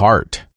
heart.